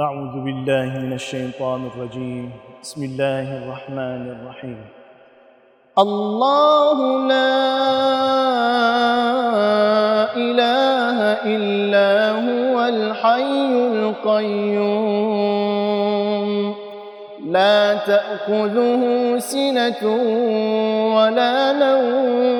أعوذ بالله من الشيطان الرجيم. بسم الله الرحمن الرحيم. الله لا إله إلا هو الحي القيوم. لا تأخذه سنة ولا نوم.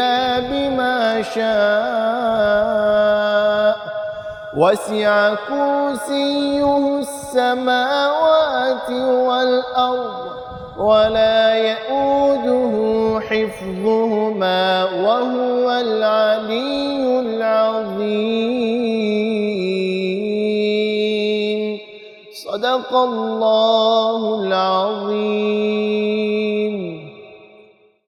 إلا بما شاء. وسع كرسيه السماوات والأرض ولا يؤوده حفظهما وهو العلي العظيم. صدق الله العظيم.